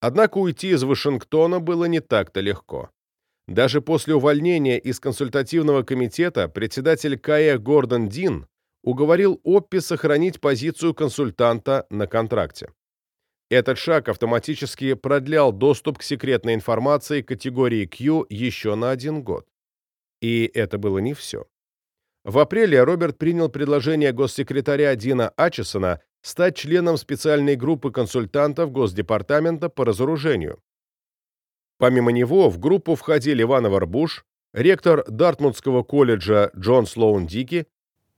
Однако уйти из Вашингтона было не так-то легко. Даже после увольнения из консультативного комитета председатель КАЭ Гордон Дин уговорил Оппи сохранить позицию консультанта на контракте. Этот шаг автоматически продлял доступ к секретной информации категории Q еще на один год. И это было не все. В апреле Роберт принял предложение госсекретаря Дина Ачесона стать членом специальной группы консультантов Госдепартамента по разоружению. Помимо него в группу входили Иван Буш, ректор Дартмутского колледжа Джон Слоун Дики,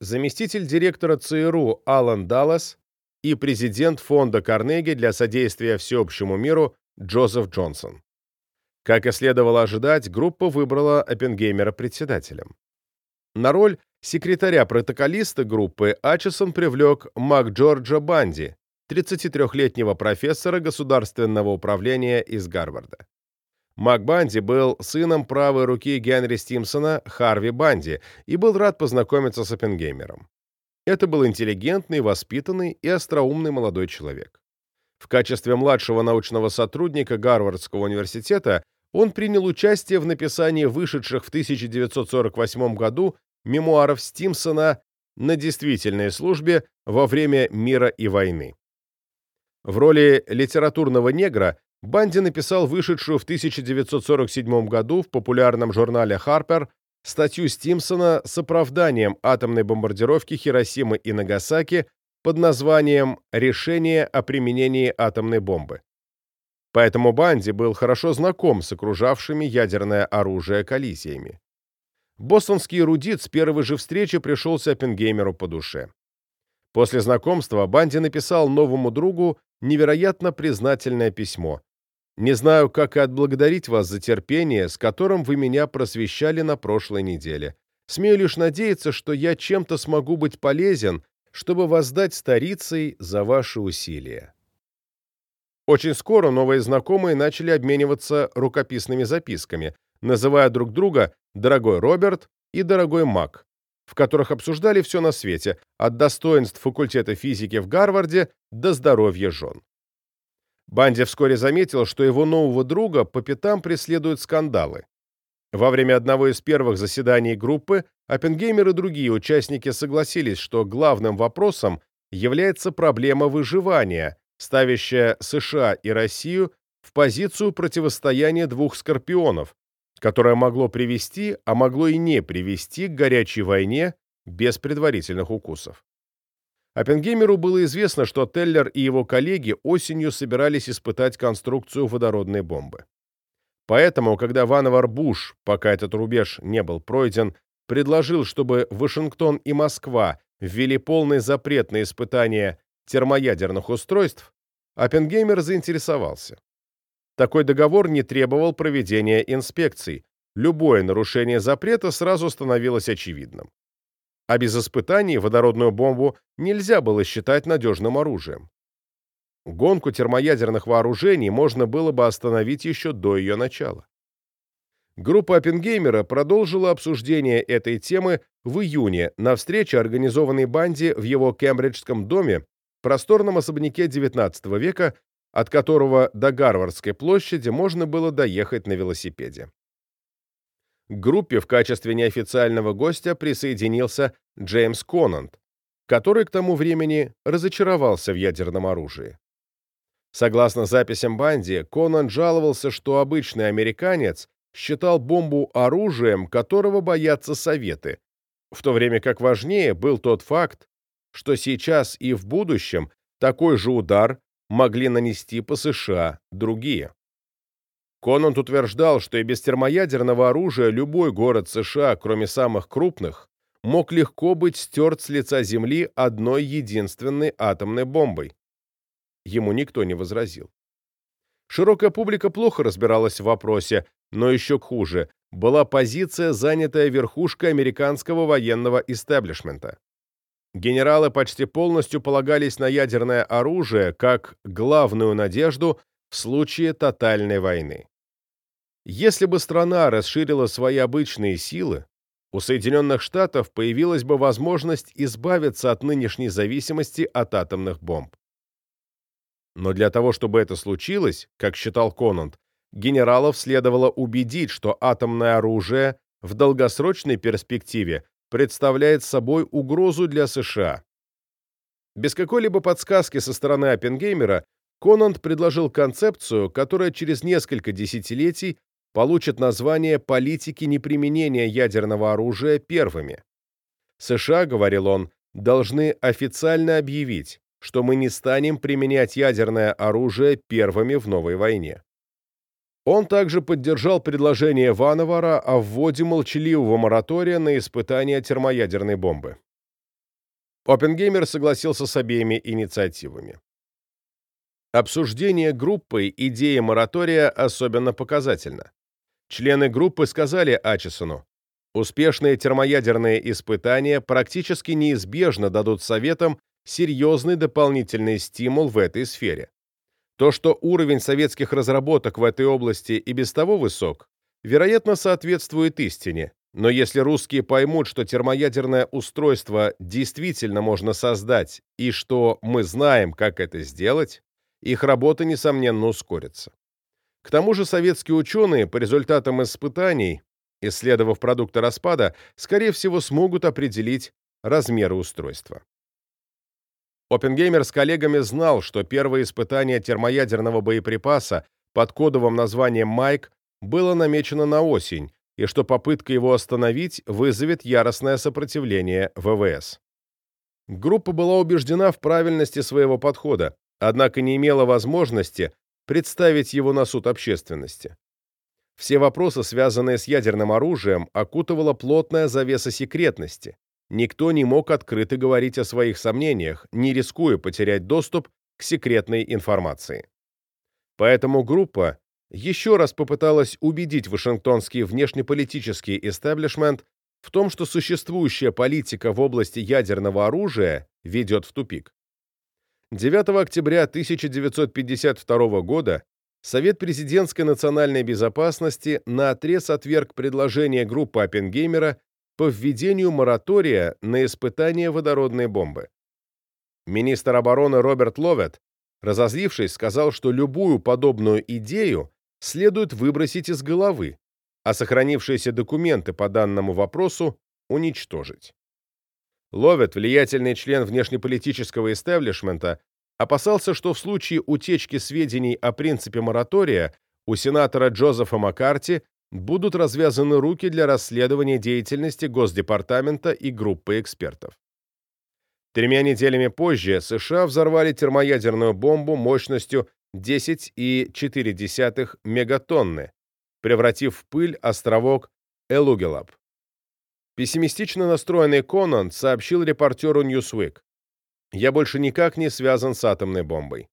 заместитель директора ЦРУ Алан Даллас и президент фонда Карнеги для содействия всеобщему миру Джозеф Джонсон. Как и следовало ожидать, группа выбрала Оппенгеймера председателем. На роль секретаря-протоколиста группы Ачесон привлек Мак Джорджа Банди, 33-летнего профессора государственного управления из Гарварда. Мак Банди был сыном правой руки Генри Стимсона Харви Банди и был рад познакомиться с Оппенгеймером. Это был интеллигентный, воспитанный и остроумный молодой человек. В качестве младшего научного сотрудника Гарвардского университета он принял участие в написании вышедших в 1948 году мемуаров Стимсона на действительной службе во время мира и войны. В роли литературного негра Банди написал вышедшую в 1947 году в популярном журнале Harper статью Стимсона с оправданием атомной бомбардировки Хиросимы и Нагасаки под названием «Решение о применении атомной бомбы». Поэтому Банди был хорошо знаком с окружавшими ядерное оружие коллизиями. Бостонский эрудит с первой же встречи пришелся Оппенгеймеру по душе. После знакомства Банди написал новому другу невероятно признательное письмо, не знаю, как и отблагодарить вас за терпение, с которым вы меня просвещали на прошлой неделе. Смею лишь надеяться, что я чем-то смогу быть полезен, чтобы воздать старицей за ваши усилия. Очень скоро новые знакомые начали обмениваться рукописными записками, называя друг друга «дорогой Роберт» и «дорогой Мак», в которых обсуждали все на свете, от достоинств факультета физики в Гарварде до здоровья жен. Банди вскоре заметил, что его нового друга по пятам преследуют скандалы. Во время одного из первых заседаний группы Оппенгеймер и другие участники согласились, что главным вопросом является проблема выживания, ставящая США и Россию в позицию противостояния двух скорпионов, которое могло привести, а могло и не привести к горячей войне без предварительных укусов. Оппенгеймеру было известно, что Теллер и его коллеги осенью собирались испытать конструкцию водородной бомбы. Поэтому, когда Ванвар Буш, пока этот рубеж не был пройден, предложил, чтобы Вашингтон и Москва ввели полный запрет на испытание термоядерных устройств, Оппенгеймер заинтересовался. Такой договор не требовал проведения инспекций. Любое нарушение запрета сразу становилось очевидным а без испытаний водородную бомбу нельзя было считать надежным оружием. Гонку термоядерных вооружений можно было бы остановить еще до ее начала. Группа Оппенгеймера продолжила обсуждение этой темы в июне на встрече, организованной Банди в его Кембриджском доме, просторном особняке XIX века, от которого до Гарвардской площади можно было доехать на велосипеде. К группе в качестве неофициального гостя присоединился Джеймс Конант, который к тому времени разочаровался в ядерном оружии. Согласно записям Банди, Конан жаловался, что обычный американец считал бомбу оружием, которого боятся Советы, в то время как важнее был тот факт, что сейчас и в будущем такой же удар могли нанести по США другие. Конант утверждал, что и без термоядерного оружия любой город США, кроме самых крупных, мог легко быть стерт с лица Земли одной единственной атомной бомбой. Ему никто не возразил. Широкая публика плохо разбиралась в вопросе, но еще хуже была позиция, занятая верхушкой американского военного истеблишмента. Генералы почти полностью полагались на ядерное оружие как главную надежду в случае тотальной войны. Если бы страна расширила свои обычные силы, у Соединенных Штатов появилась бы возможность избавиться от нынешней зависимости от атомных бомб. Но для того, чтобы это случилось, как считал Конант, генералов следовало убедить, что атомное оружие в долгосрочной перспективе представляет собой угрозу для США. Без какой-либо подсказки со стороны Оппенгеймера Конант предложил концепцию, которая через несколько десятилетий получит название «политики неприменения ядерного оружия первыми». США, говорил он, должны официально объявить, что мы не станем применять ядерное оружие первыми в новой войне. Он также поддержал предложение Вановара о вводе молчаливого моратория на испытания термоядерной бомбы. Оппенгеймер согласился с обеими инициативами. Обсуждение группой идеи моратория особенно показательно. Члены группы сказали Ачесону, успешные термоядерные испытания практически неизбежно дадут Советам серьезный дополнительный стимул в этой сфере. То, что уровень советских разработок в этой области и без того высок, вероятно, соответствует истине, но если русские поймут, что термоядерное устройство действительно можно создать и что мы знаем, как это сделать, их работа, несомненно, ускорится. К тому же советские ученые по результатам испытаний, исследовав продукты распада, скорее всего смогут определить размеры устройства. Оппенгеймер с коллегами знал, что первое испытание термоядерного боеприпаса под кодовым названием «Майк» было намечено на осень, и что попытка его остановить вызовет яростное сопротивление ВВС. Группа была убеждена в правильности своего подхода, однако не имела возможности представить его на суд общественности. Все вопросы, связанные с ядерным оружием, окутывала плотная завеса секретности, никто не мог открыто говорить о своих сомнениях, не рискуя потерять доступ к секретной информации. Поэтому группа еще раз попыталась убедить Вашингтонский внешнеполитический истеблишмент в том, что существующая политика в области ядерного оружия ведет в тупик. 9 октября 1952 года Совет президентской национальной безопасности наотрез отверг предложение группы Оппенгеймера по введению моратория на испытание водородной бомбы. Министр обороны Роберт Ловет, разозлившись, сказал, что любую подобную идею следует выбросить из головы, а сохранившиеся документы по данному вопросу уничтожить. Ловет, влиятельный член внешнеполитического истеблишмента, опасался, что в случае утечки сведений о принципе моратория у сенатора Джозефа Маккарти будут развязаны руки для расследования деятельности Госдепартамента и группы экспертов. Тремя неделями позже США взорвали термоядерную бомбу мощностью 10,4 мегатонны, превратив в пыль островок Элугелап. Пессимистично настроенный Конан сообщил репортеру Newsweek, «Я больше никак не связан с атомной бомбой.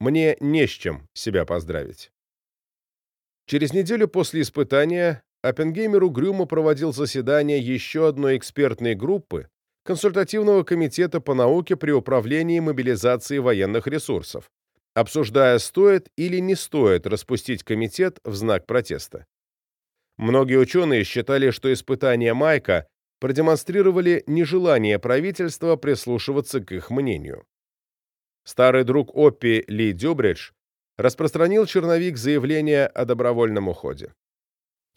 Мне не с чем себя поздравить». Через неделю после испытания Оппенгеймер угрюмо проводил заседание еще одной экспертной группы Консультативного комитета по науке при управлении мобилизацией военных ресурсов, обсуждая, стоит или не стоит распустить комитет в знак протеста. Многие ученые считали, что испытания Майка продемонстрировали нежелание правительства прислушиваться к их мнению. Старый друг Оппи Ли Дюбридж распространил черновик заявления о добровольном уходе.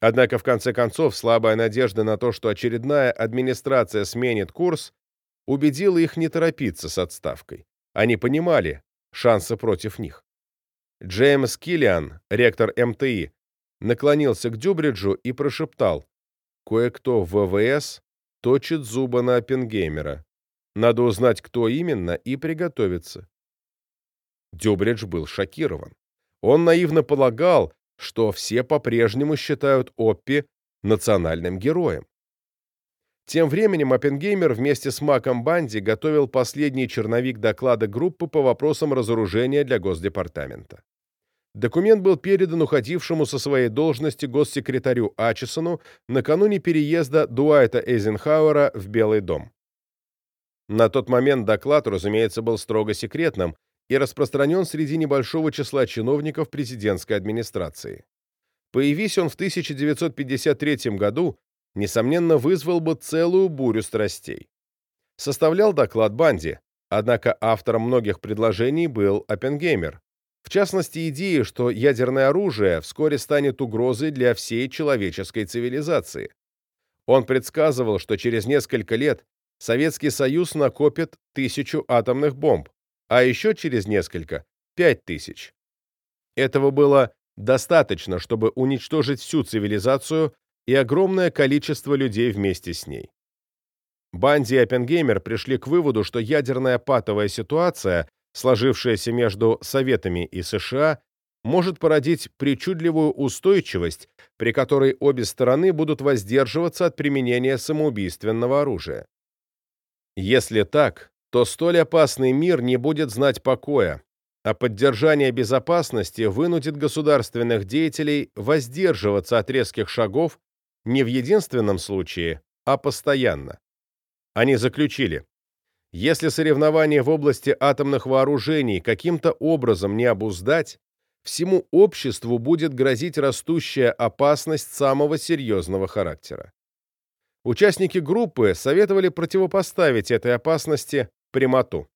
Однако, в конце концов, слабая надежда на то, что очередная администрация сменит курс, убедила их не торопиться с отставкой. Они понимали, шансы против них. Джеймс Киллиан, ректор МТИ, наклонился к Дюбриджу и прошептал «Кое-кто в ВВС точит зубы на Оппенгеймера. Надо узнать, кто именно, и приготовиться. Дюбридж был шокирован. Он наивно полагал, что все по-прежнему считают Оппи национальным героем. Тем временем Оппенгеймер вместе с Маком Банди готовил последний черновик доклада группы по вопросам разоружения для Госдепартамента. Документ был передан уходившему со своей должности госсекретарю Ачесону накануне переезда Дуайта Эйзенхауэра в Белый дом. На тот момент доклад, разумеется, был строго секретным и распространен среди небольшого числа чиновников президентской администрации. Появись он в 1953 году, несомненно, вызвал бы целую бурю страстей. Составлял доклад Банди, Однако автором многих предложений был Оппенгеймер. В частности, идеи, что ядерное оружие вскоре станет угрозой для всей человеческой цивилизации. Он предсказывал, что через несколько лет Советский Союз накопит тысячу атомных бомб, а еще через несколько – пять тысяч. Этого было достаточно, чтобы уничтожить всю цивилизацию и огромное количество людей вместе с ней. Банди и Оппенгеймер пришли к выводу, что ядерная патовая ситуация, сложившаяся между Советами и США, может породить причудливую устойчивость, при которой обе стороны будут воздерживаться от применения самоубийственного оружия. Если так, то столь опасный мир не будет знать покоя, а поддержание безопасности вынудит государственных деятелей воздерживаться от резких шагов не в единственном случае, а постоянно. Они заключили, если соревнования в области атомных вооружений каким-то образом не обуздать, всему обществу будет грозить растущая опасность самого серьезного характера. Участники группы советовали противопоставить этой опасности прямоту.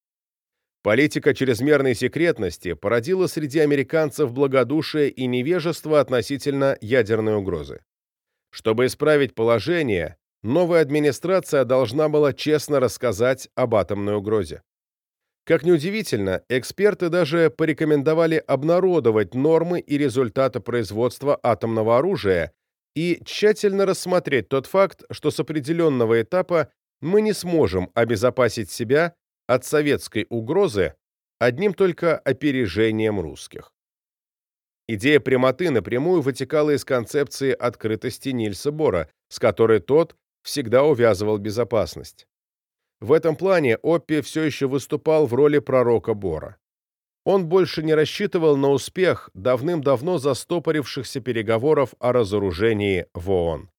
Политика чрезмерной секретности породила среди американцев благодушие и невежество относительно ядерной угрозы. Чтобы исправить положение, новая администрация должна была честно рассказать об атомной угрозе. Как ни удивительно, эксперты даже порекомендовали обнародовать нормы и результаты производства атомного оружия и тщательно рассмотреть тот факт, что с определенного этапа мы не сможем обезопасить себя от советской угрозы одним только опережением русских. Идея прямоты напрямую вытекала из концепции открытости Нильса Бора, с которой тот всегда увязывал безопасность. В этом плане Оппи все еще выступал в роли пророка Бора. Он больше не рассчитывал на успех давным-давно застопорившихся переговоров о разоружении в ООН.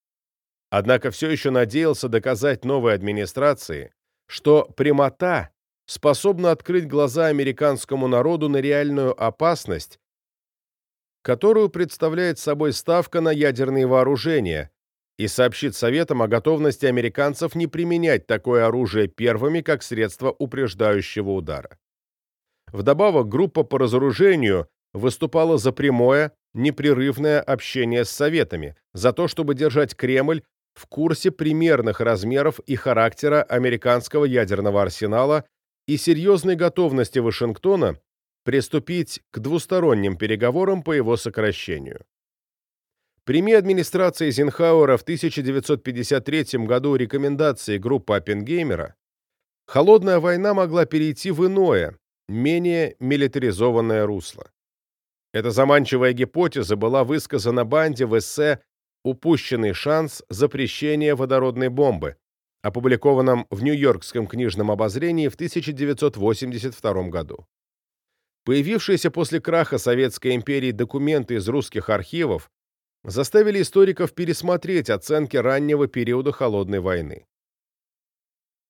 Однако все еще надеялся доказать новой администрации, что прямота способна открыть глаза американскому народу на реальную опасность, которую представляет собой ставка на ядерные вооружения, и сообщит Советам о готовности американцев не применять такое оружие первыми как средство упреждающего удара. Вдобавок, группа по разоружению выступала за прямое, непрерывное общение с Советами, за то, чтобы держать Кремль в курсе примерных размеров и характера американского ядерного арсенала и серьезной готовности Вашингтона приступить к двусторонним переговорам по его сокращению. Прими администрация Эйзенхауэра в 1953 году рекомендации группы Оппенгеймера, холодная война могла перейти в иное, менее милитаризованное русло. Эта заманчивая гипотеза была высказана Банде в эссе «Упущенный шанс запрещения водородной бомбы», опубликованном в Нью-Йоркском книжном обозрении в 1982 году. Появившиеся после краха Советской империи документы из русских архивов заставили историков пересмотреть оценки раннего периода Холодной войны.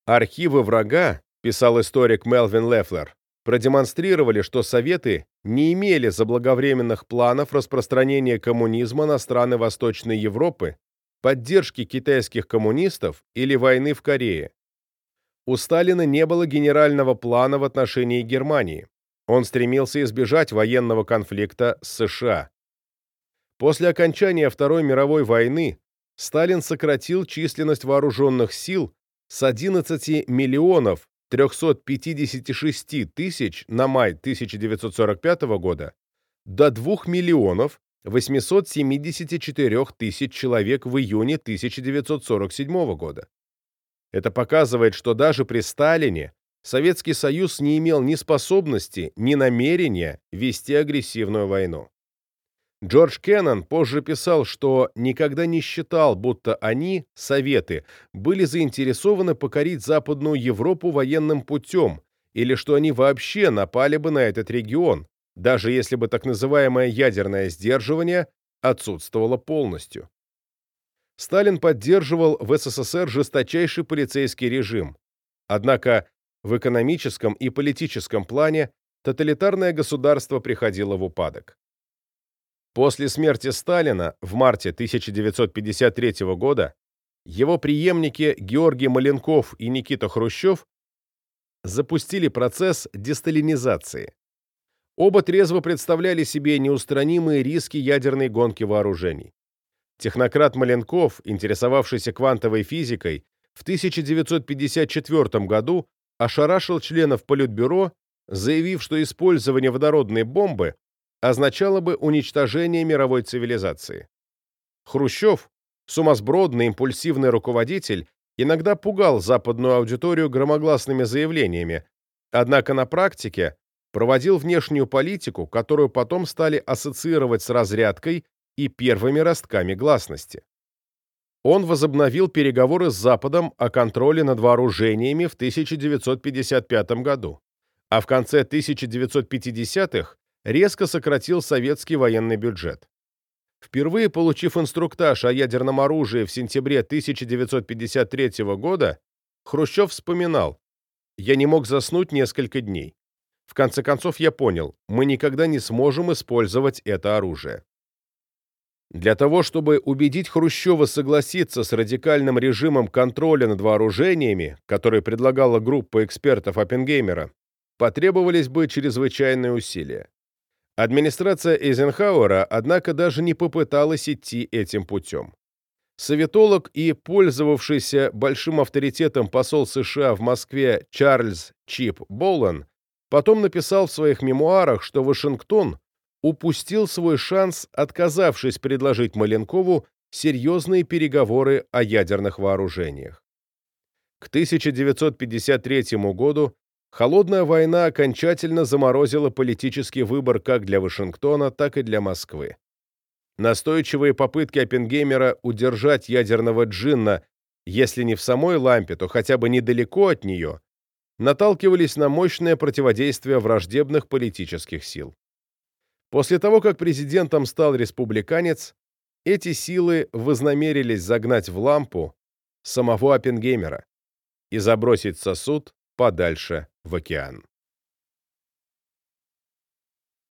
Архивы врага, писал историк Мелвин Лефлер, продемонстрировали, что Советы не имели заблаговременных планов распространения коммунизма на страны Восточной Европы, поддержки китайских коммунистов или войны в Корее. У Сталина не было генерального плана в отношении Германии. Он стремился избежать военного конфликта с США. После окончания Второй мировой войны Сталин сократил численность вооруженных сил с 11 миллионов 356 тысяч на май 1945 года до 2 миллионов 874 тысяч человек в июне 1947 года. Это показывает, что даже при Сталине Советский Союз не имел ни способности, ни намерения вести агрессивную войну. Джордж Кеннон позже писал, что никогда не считал, будто они, Советы, были заинтересованы покорить Западную Европу военным путем, или что они вообще напали бы на этот регион, даже если бы так называемое ядерное сдерживание отсутствовало полностью. Сталин поддерживал в СССР жесточайший полицейский режим. Однако в экономическом и политическом плане тоталитарное государство приходило в упадок. После смерти Сталина в марте 1953 года его преемники Георгий Маленков и Никита Хрущев запустили процесс десталинизации. Оба трезво представляли себе неустранимые риски ядерной гонки вооружений. Технократ Маленков, интересовавшийся квантовой физикой, в 1954 году ошарашил членов Политбюро, заявив, что использование водородной бомбы означало бы уничтожение мировой цивилизации. Хрущев, сумасбродный импульсивный руководитель, иногда пугал западную аудиторию громогласными заявлениями, однако на практике проводил внешнюю политику, которую потом стали ассоциировать с разрядкой и первыми ростками гласности. Он возобновил переговоры с Западом о контроле над вооружениями в 1955 году, а в конце 1950-х резко сократил советский военный бюджет. Впервые получив инструктаж о ядерном оружии в сентябре 1953 года, Хрущев вспоминал, «Я не мог заснуть несколько дней. В конце концов я понял, мы никогда не сможем использовать это оружие». Для того, чтобы убедить Хрущева согласиться с радикальным режимом контроля над вооружениями, который предлагала группа экспертов Оппенгеймера, потребовались бы чрезвычайные усилия. Администрация Эйзенхауэра, однако, даже не попыталась идти этим путем. Советолог и пользовавшийся большим авторитетом посол США в Москве Чарльз Чип Болан потом написал в своих мемуарах, что Вашингтон упустил свой шанс, отказавшись предложить Маленкову серьезные переговоры о ядерных вооружениях. К 1953 году Холодная война окончательно заморозила политический выбор как для Вашингтона, так и для Москвы. Настойчивые попытки Оппенгеймера удержать ядерного джинна, если не в самой лампе, то хотя бы недалеко от нее, наталкивались на мощное противодействие враждебных политических сил. После того, как президентом стал республиканец, эти силы вознамерились загнать в лампу самого Оппенгеймера и забросить сосуд подальше в океан.